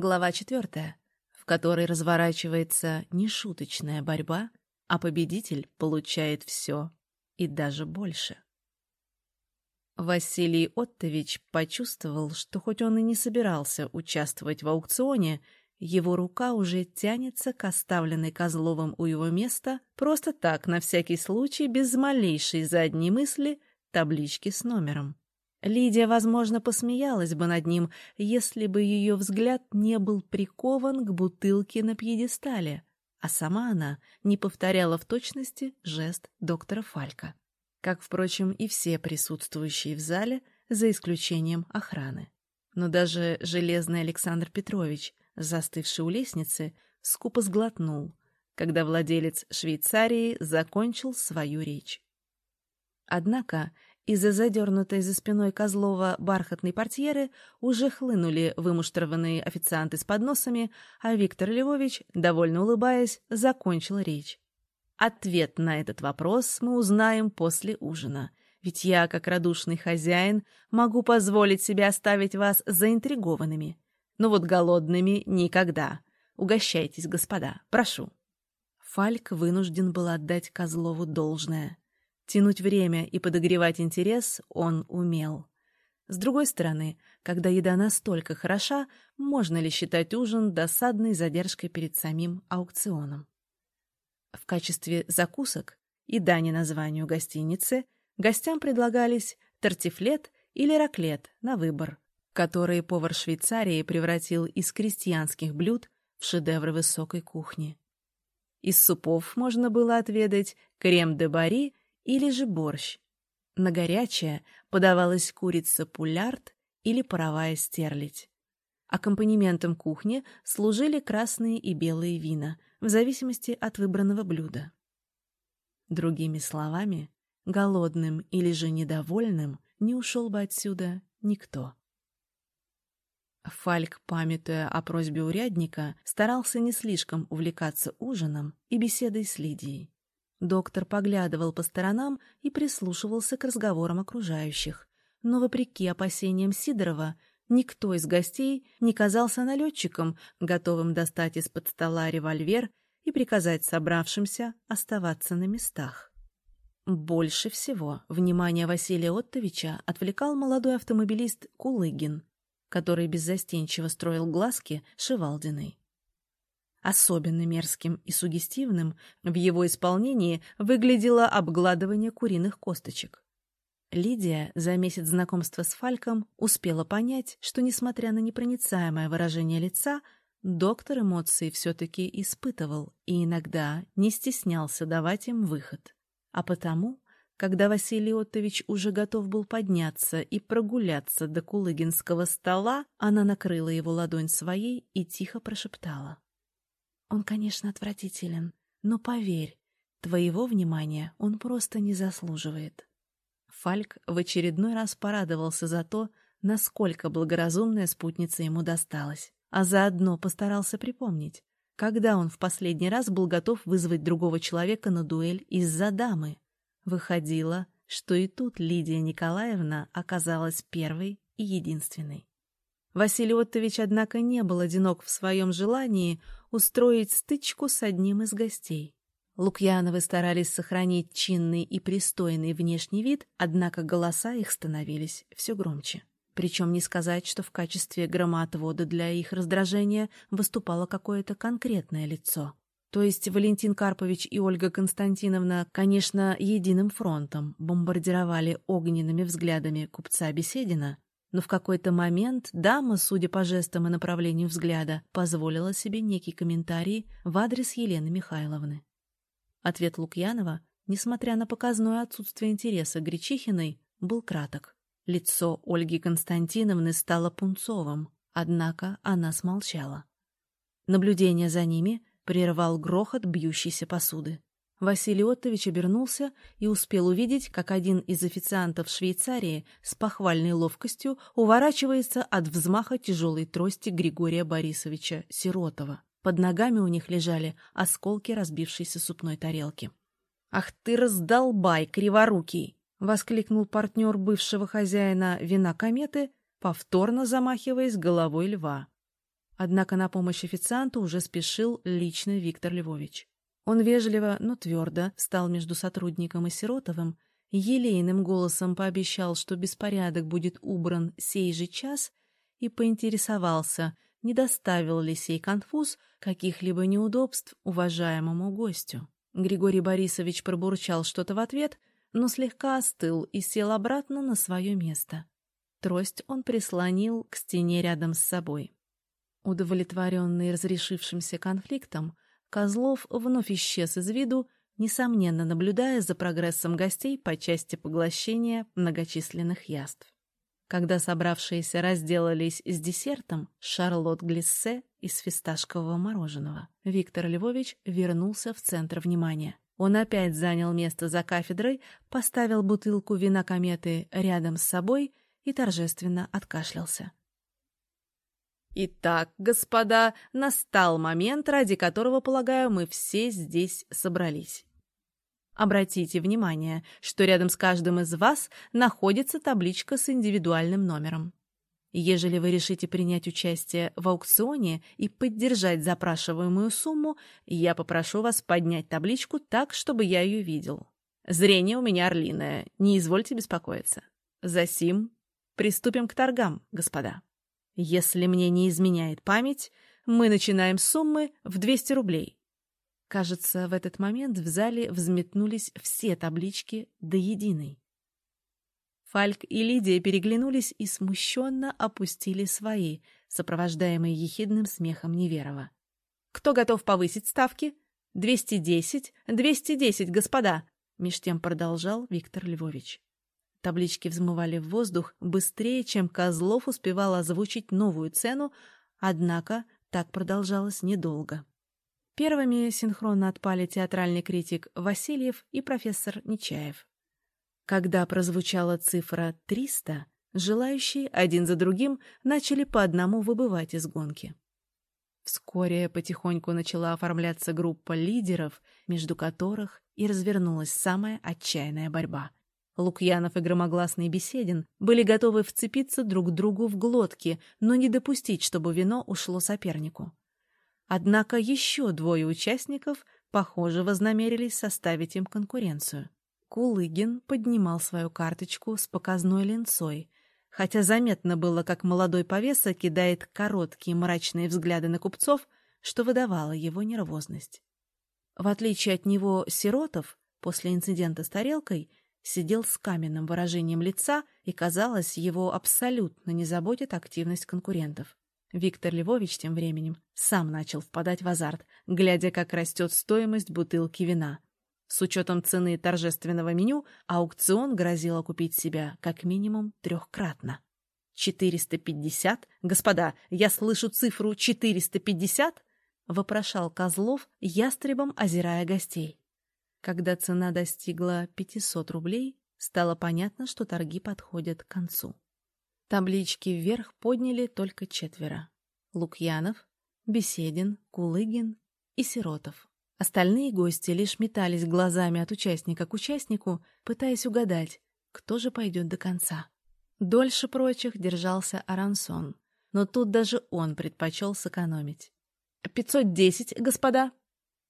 Глава четвертая, в которой разворачивается нешуточная борьба, а победитель получает все и даже больше. Василий Оттович почувствовал, что хоть он и не собирался участвовать в аукционе, его рука уже тянется к оставленной Козловым у его места просто так, на всякий случай, без малейшей задней мысли, таблички с номером. Лидия, возможно, посмеялась бы над ним, если бы ее взгляд не был прикован к бутылке на пьедестале, а сама она не повторяла в точности жест доктора Фалька. Как, впрочем, и все присутствующие в зале, за исключением охраны. Но даже железный Александр Петрович, застывший у лестницы, скупо сглотнул, когда владелец Швейцарии закончил свою речь. Однако из-за задернутой за спиной Козлова бархатной портьеры уже хлынули вымуштрованные официанты с подносами, а Виктор Львович, довольно улыбаясь, закончил речь. Ответ на этот вопрос мы узнаем после ужина, ведь я, как радушный хозяин, могу позволить себе оставить вас заинтригованными. Но вот голодными никогда. Угощайтесь, господа, прошу. Фальк вынужден был отдать Козлову должное — Тянуть время и подогревать интерес он умел. С другой стороны, когда еда настолько хороша, можно ли считать ужин досадной задержкой перед самим аукционом? В качестве закусок и дани названию гостиницы гостям предлагались тортифлет или раклет на выбор, которые повар Швейцарии превратил из крестьянских блюд в шедевры высокой кухни. Из супов можно было отведать крем-де-бари или же борщ. На горячее подавалась курица пулярд или паровая стерлядь. Аккомпанементом кухни служили красные и белые вина, в зависимости от выбранного блюда. Другими словами, голодным или же недовольным не ушел бы отсюда никто. Фальк, памятуя о просьбе урядника, старался не слишком увлекаться ужином и беседой с Лидией. Доктор поглядывал по сторонам и прислушивался к разговорам окружающих. Но, вопреки опасениям Сидорова, никто из гостей не казался налетчиком, готовым достать из-под стола револьвер и приказать собравшимся оставаться на местах. Больше всего внимание Василия Оттовича отвлекал молодой автомобилист Кулыгин, который беззастенчиво строил глазки Шевалдиной. Особенно мерзким и сугестивным в его исполнении выглядело обгладывание куриных косточек. Лидия за месяц знакомства с Фальком успела понять, что, несмотря на непроницаемое выражение лица, доктор эмоции все-таки испытывал и иногда не стеснялся давать им выход. А потому, когда Василий Оттович уже готов был подняться и прогуляться до кулыгинского стола, она накрыла его ладонь своей и тихо прошептала. Он, конечно, отвратителен, но поверь, твоего внимания он просто не заслуживает. Фальк в очередной раз порадовался за то, насколько благоразумная спутница ему досталась, а заодно постарался припомнить, когда он в последний раз был готов вызвать другого человека на дуэль из-за дамы. Выходило, что и тут Лидия Николаевна оказалась первой и единственной. Василий Оттович, однако, не был одинок в своем желании устроить стычку с одним из гостей. Лукьяновы старались сохранить чинный и пристойный внешний вид, однако голоса их становились все громче. Причем не сказать, что в качестве громоотвода для их раздражения выступало какое-то конкретное лицо. То есть Валентин Карпович и Ольга Константиновна, конечно, единым фронтом бомбардировали огненными взглядами купца Беседина, но в какой-то момент дама, судя по жестам и направлению взгляда, позволила себе некий комментарий в адрес Елены Михайловны. Ответ Лукьянова, несмотря на показное отсутствие интереса Гречихиной, был краток. Лицо Ольги Константиновны стало пунцовым, однако она смолчала. Наблюдение за ними прервал грохот бьющейся посуды. Василий Оттович обернулся и успел увидеть, как один из официантов Швейцарии с похвальной ловкостью уворачивается от взмаха тяжелой трости Григория Борисовича Сиротова. Под ногами у них лежали осколки разбившейся супной тарелки. «Ах ты раздолбай, криворукий!» — воскликнул партнер бывшего хозяина вина кометы, повторно замахиваясь головой льва. Однако на помощь официанту уже спешил лично Виктор Львович. Он вежливо, но твердо встал между сотрудником и Сиротовым, елейным голосом пообещал, что беспорядок будет убран сей же час, и поинтересовался, не доставил ли сей конфуз каких-либо неудобств уважаемому гостю. Григорий Борисович пробурчал что-то в ответ, но слегка остыл и сел обратно на свое место. Трость он прислонил к стене рядом с собой. Удовлетворенный разрешившимся конфликтом, Козлов вновь исчез из виду, несомненно наблюдая за прогрессом гостей по части поглощения многочисленных яств. Когда собравшиеся разделались с десертом шарлот глиссе из фисташкового мороженого, Виктор Львович вернулся в центр внимания. Он опять занял место за кафедрой, поставил бутылку вина кометы рядом с собой и торжественно откашлялся. Итак, господа, настал момент, ради которого, полагаю, мы все здесь собрались. Обратите внимание, что рядом с каждым из вас находится табличка с индивидуальным номером. Ежели вы решите принять участие в аукционе и поддержать запрашиваемую сумму, я попрошу вас поднять табличку так, чтобы я ее видел. Зрение у меня орлиное, не извольте беспокоиться. Засим приступим к торгам, господа. Если мне не изменяет память, мы начинаем с суммы в 200 рублей. Кажется, в этот момент в зале взметнулись все таблички до единой. Фальк и Лидия переглянулись и смущенно опустили свои, сопровождаемые ехидным смехом Неверова. «Кто готов повысить ставки? Двести десять, двести десять, господа!» Меж тем продолжал Виктор Львович. Таблички взмывали в воздух быстрее, чем Козлов успевал озвучить новую цену, однако так продолжалось недолго. Первыми синхронно отпали театральный критик Васильев и профессор Нечаев. Когда прозвучала цифра 300, желающие один за другим начали по одному выбывать из гонки. Вскоре потихоньку начала оформляться группа лидеров, между которых и развернулась самая отчаянная борьба — Лукьянов и громогласный Беседин были готовы вцепиться друг другу в глотки, но не допустить, чтобы вино ушло сопернику. Однако еще двое участников, похоже, вознамерились составить им конкуренцию. Кулыгин поднимал свою карточку с показной ленцой, хотя заметно было, как молодой повеса кидает короткие мрачные взгляды на купцов, что выдавало его нервозность. В отличие от него Сиротов, после инцидента с тарелкой, сидел с каменным выражением лица, и, казалось, его абсолютно не заботит активность конкурентов. Виктор Львович тем временем сам начал впадать в азарт, глядя, как растет стоимость бутылки вина. С учетом цены торжественного меню, аукцион грозил окупить себя как минимум трехкратно. «Четыреста пятьдесят? Господа, я слышу цифру четыреста пятьдесят?» — вопрошал Козлов, ястребом озирая гостей. Когда цена достигла 500 рублей, стало понятно, что торги подходят к концу. Таблички вверх подняли только четверо. Лукьянов, Беседин, Кулыгин и Сиротов. Остальные гости лишь метались глазами от участника к участнику, пытаясь угадать, кто же пойдет до конца. Дольше прочих держался Арансон, но тут даже он предпочел сэкономить. «Пятьсот десять, господа!»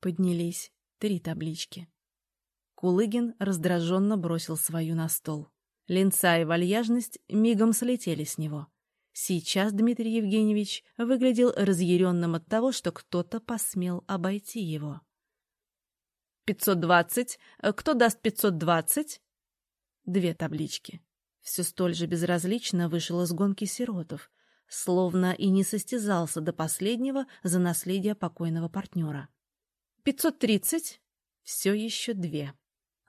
Поднялись Три таблички. Кулыгин раздраженно бросил свою на стол. Линца и вальяжность мигом слетели с него. Сейчас Дмитрий Евгеньевич выглядел разъяренным от того, что кто-то посмел обойти его. «Пятьсот двадцать? Кто даст пятьсот двадцать?» Две таблички. Все столь же безразлично вышел из гонки сиротов, словно и не состязался до последнего за наследие покойного партнера. Пятьсот тридцать? Все еще две.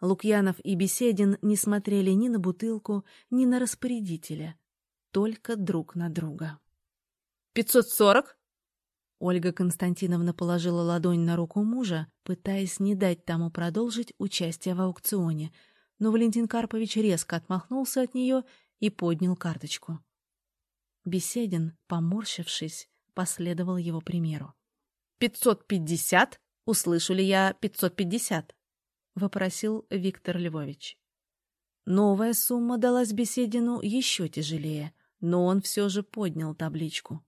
Лукьянов и Беседин не смотрели ни на бутылку, ни на распорядителя, только друг на друга. «Пятьсот сорок?» Ольга Константиновна положила ладонь на руку мужа, пытаясь не дать тому продолжить участие в аукционе, но Валентин Карпович резко отмахнулся от нее и поднял карточку. Беседин, поморщившись, последовал его примеру. «Пятьсот пятьдесят?» Услышу ли я 550? — вопросил Виктор Львович. Новая сумма далась Беседину еще тяжелее, но он все же поднял табличку.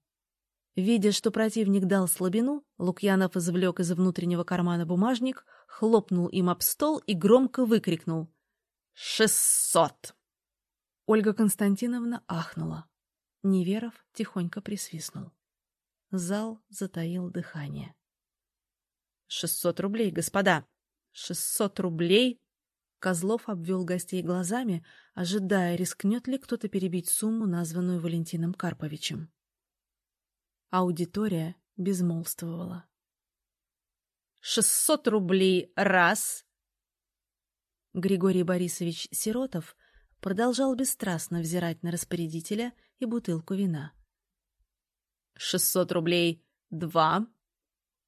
Видя, что противник дал слабину, Лукьянов извлек из внутреннего кармана бумажник, хлопнул им об стол и громко выкрикнул «Шестьсот!». Ольга Константиновна ахнула. Неверов тихонько присвистнул. Зал затаил дыхание. «Шестьсот рублей, господа! Шестьсот рублей!» Козлов обвел гостей глазами, ожидая, рискнет ли кто-то перебить сумму, названную Валентином Карповичем. Аудитория безмолвствовала. «Шестьсот рублей раз!» Григорий Борисович Сиротов продолжал бесстрастно взирать на распорядителя и бутылку вина. «Шестьсот рублей два!»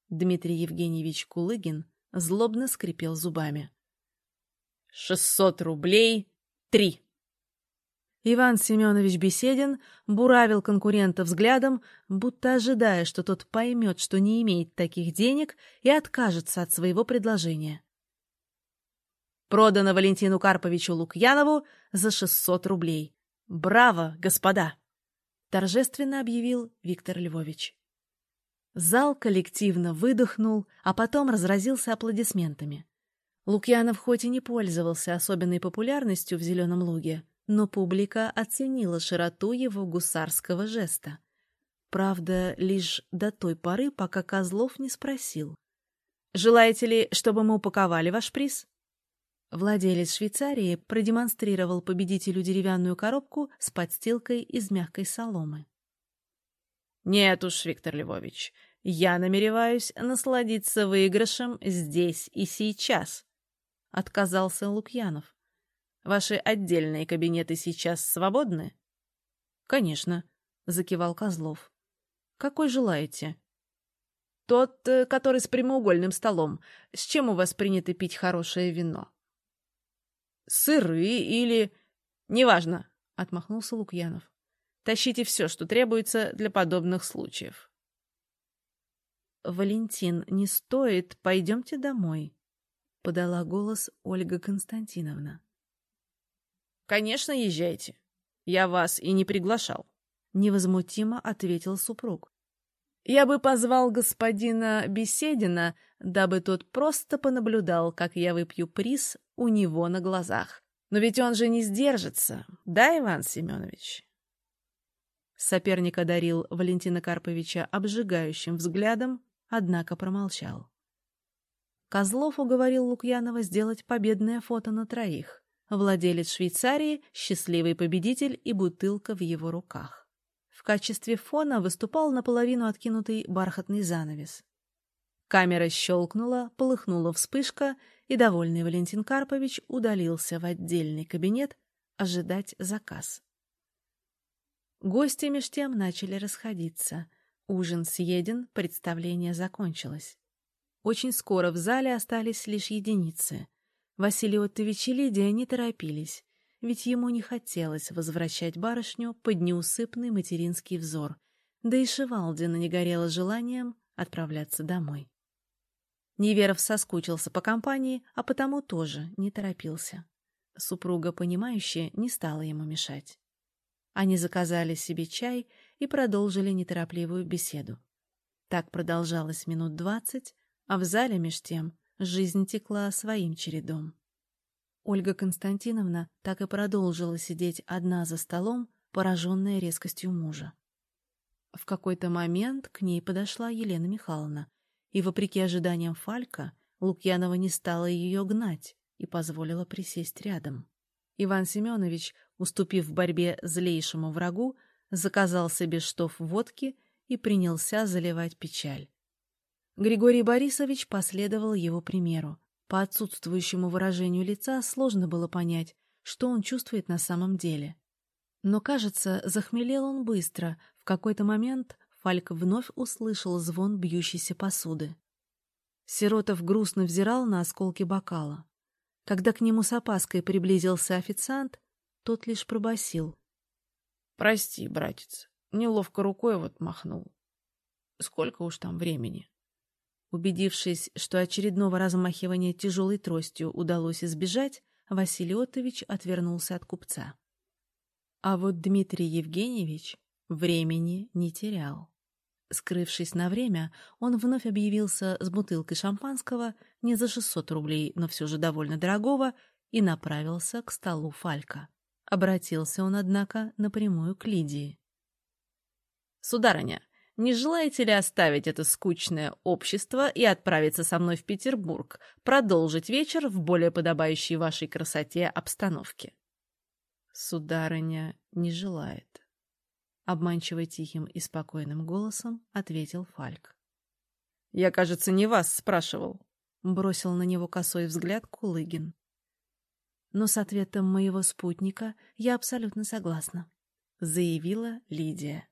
Дмитрий Евгеньевич Кулыгин злобно скрипел зубами. «Шестьсот рублей три!» Иван Семенович Беседин буравил конкурента взглядом, будто ожидая, что тот поймет, что не имеет таких денег и откажется от своего предложения. Продано Валентину Карповичу Лукьянову за 600 рублей. Браво, господа! Торжественно объявил Виктор Львович. Зал коллективно выдохнул, а потом разразился аплодисментами. Лукьянов хоть и не пользовался особенной популярностью в «Зеленом луге», но публика оценила широту его гусарского жеста. Правда, лишь до той поры, пока Козлов не спросил. «Желаете ли, чтобы мы упаковали ваш приз?» Владелец Швейцарии продемонстрировал победителю деревянную коробку с подстилкой из мягкой соломы. «Нет уж, Виктор Львович, я намереваюсь насладиться выигрышем здесь и сейчас», — отказался Лукьянов. Ваши отдельные кабинеты сейчас свободны? — Конечно, — закивал Козлов. — Какой желаете? — Тот, э, который с прямоугольным столом. С чем у вас принято пить хорошее вино? — Сыры или... — Неважно, — отмахнулся Лукьянов. — Тащите все, что требуется для подобных случаев. — Валентин, не стоит, пойдемте домой, — подала голос Ольга Константиновна. «Конечно, езжайте. Я вас и не приглашал», — невозмутимо ответил супруг. «Я бы позвал господина Беседина, дабы тот просто понаблюдал, как я выпью приз у него на глазах. Но ведь он же не сдержится, да, Иван Семенович?» Соперник одарил Валентина Карповича обжигающим взглядом, однако промолчал. Козлов уговорил Лукьянова сделать победное фото на троих владелец Швейцарии, счастливый победитель и бутылка в его руках. В качестве фона выступал наполовину откинутый бархатный занавес. Камера щелкнула, полыхнула вспышка, и довольный Валентин Карпович удалился в отдельный кабинет ожидать заказ. Гости меж тем начали расходиться. Ужин съеден, представление закончилось. Очень скоро в зале остались лишь единицы. Василий Оттович и Лидия не торопились, ведь ему не хотелось возвращать барышню под неусыпный материнский взор, да и Шивалдина не горело желанием отправляться домой. Неверов соскучился по компании, а потому тоже не торопился. Супруга, понимающая, не стала ему мешать. Они заказали себе чай и продолжили неторопливую беседу. Так продолжалось минут двадцать, а в зале меж тем Жизнь текла своим чередом. Ольга Константиновна так и продолжила сидеть одна за столом, пораженная резкостью мужа. В какой-то момент к ней подошла Елена Михайловна, и, вопреки ожиданиям Фалька, Лукьянова не стала ее гнать и позволила присесть рядом. Иван Семенович, уступив в борьбе злейшему врагу, заказал себе штоф водки и принялся заливать печаль. Григорий Борисович последовал его примеру. По отсутствующему выражению лица сложно было понять, что он чувствует на самом деле. Но, кажется, захмелел он быстро. В какой-то момент Фальк вновь услышал звон бьющейся посуды. Сиротов грустно взирал на осколки бокала. Когда к нему с опаской приблизился официант, тот лишь пробасил: «Прости, братец, неловко рукой вот махнул. Сколько уж там времени?» Убедившись, что очередного размахивания тяжелой тростью удалось избежать, Василий Отович отвернулся от купца. А вот Дмитрий Евгеньевич времени не терял. Скрывшись на время, он вновь объявился с бутылкой шампанского, не за 600 рублей, но все же довольно дорогого, и направился к столу Фалька. Обратился он, однако, напрямую к Лидии. «Сударыня, не желаете ли оставить это скучное общество и отправиться со мной в Петербург, продолжить вечер в более подобающей вашей красоте обстановке?» «Сударыня не желает», — обманчиво тихим и спокойным голосом ответил Фальк. «Я, кажется, не вас спрашивал», — бросил на него косой взгляд Кулыгин. «Но с ответом моего спутника я абсолютно согласна», — заявила Лидия.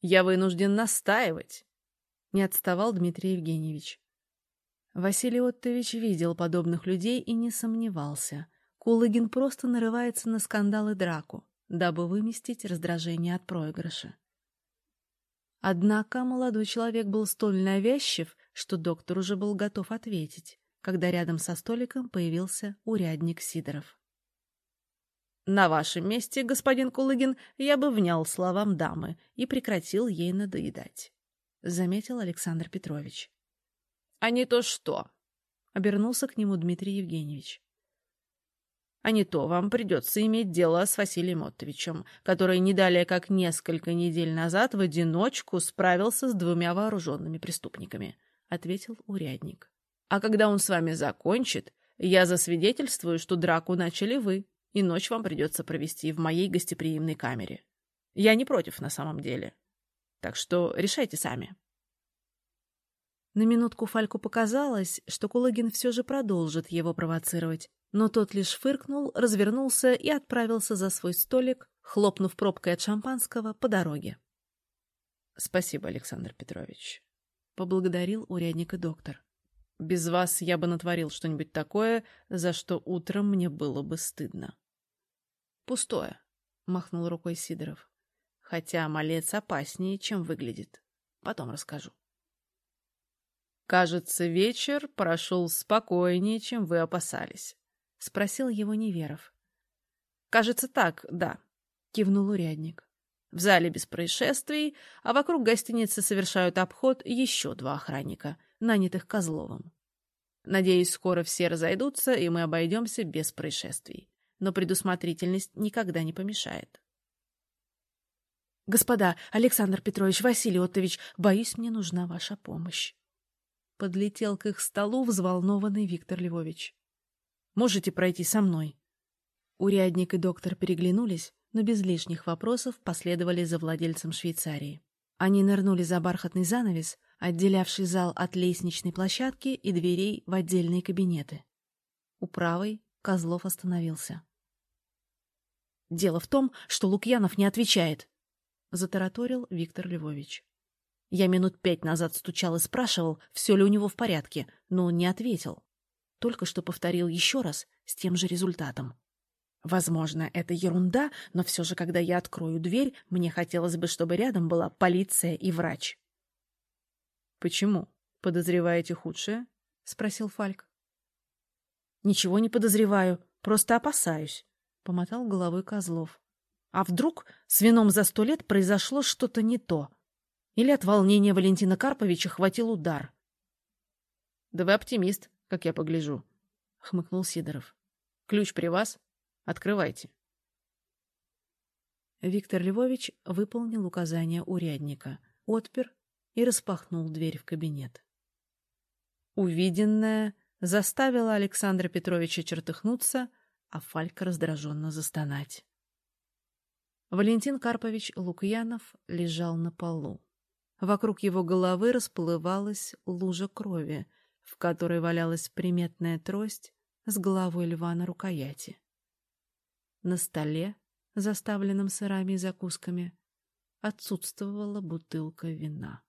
«Я вынужден настаивать», — не отставал Дмитрий Евгеньевич. Василий Оттович видел подобных людей и не сомневался. Кулыгин просто нарывается на скандал и драку дабы выместить раздражение от проигрыша. Однако молодой человек был столь навязчив, что доктор уже был готов ответить, когда рядом со столиком появился урядник Сидоров. «На вашем месте, господин Кулыгин, я бы внял словам дамы и прекратил ей надоедать», — заметил Александр Петрович. «А не то что?» — обернулся к нему Дмитрий Евгеньевич а не то вам придется иметь дело с Василием Оттовичем, который не далее как несколько недель назад в одиночку справился с двумя вооруженными преступниками», — ответил урядник. «А когда он с вами закончит, я засвидетельствую, что драку начали вы, и ночь вам придется провести в моей гостеприимной камере. Я не против на самом деле. Так что решайте сами». На минутку Фальку показалось, что Кулагин все же продолжит его провоцировать, но тот лишь фыркнул, развернулся и отправился за свой столик, хлопнув пробкой от шампанского по дороге. — Спасибо, Александр Петрович, — поблагодарил урядника доктор. — Без вас я бы натворил что-нибудь такое, за что утром мне было бы стыдно. — Пустое, — махнул рукой Сидоров. — Хотя малец опаснее, чем выглядит. Потом расскажу. Кажется, вечер прошел спокойнее, чем вы опасались. — спросил его Неверов. «Кажется, так, да», — кивнул урядник. В зале без происшествий, а вокруг гостиницы совершают обход еще два охранника, нанятых Козловым. Надеюсь, скоро все разойдутся, и мы обойдемся без происшествий. Но предусмотрительность никогда не помешает. «Господа, Александр Петрович, Василий Оттович, боюсь, мне нужна ваша помощь». Подлетел к их столу взволнованный Виктор Львович. Можете пройти со мной». Урядник и доктор переглянулись, но без лишних вопросов последовали за владельцем Швейцарии. Они нырнули за бархатный занавес, отделявший зал от лестничной площадки и дверей в отдельные кабинеты. У правой Козлов остановился. «Дело в том, что Лукьянов не отвечает», — затараторил Виктор Львович. «Я минут пять назад стучал и спрашивал, все ли у него в порядке, но он не ответил. Только что повторил еще раз с тем же результатом. Возможно, это ерунда, но все же, когда я открою дверь, мне хотелось бы, чтобы рядом была полиция и врач. «Почему? Подозреваете худшее?» — спросил Фальк. «Ничего не подозреваю, просто опасаюсь», — помотал головой Козлов. «А вдруг с вином за сто лет произошло что-то не то? Или от волнения Валентина Карповича хватил удар?» «Да вы оптимист», как я погляжу, — хмыкнул Сидоров. — Ключ при вас? Открывайте. Виктор Львович выполнил указание урядника, отпер и распахнул дверь в кабинет. Увиденное заставило Александра Петровича чертыхнуться, а Фалька раздраженно застонать. Валентин Карпович Лукьянов лежал на полу. Вокруг его головы расплывалась лужа крови, в которой валялась приметная трость с головой льва на рукояти. На столе, заставленном сырами и закусками, отсутствовала бутылка вина.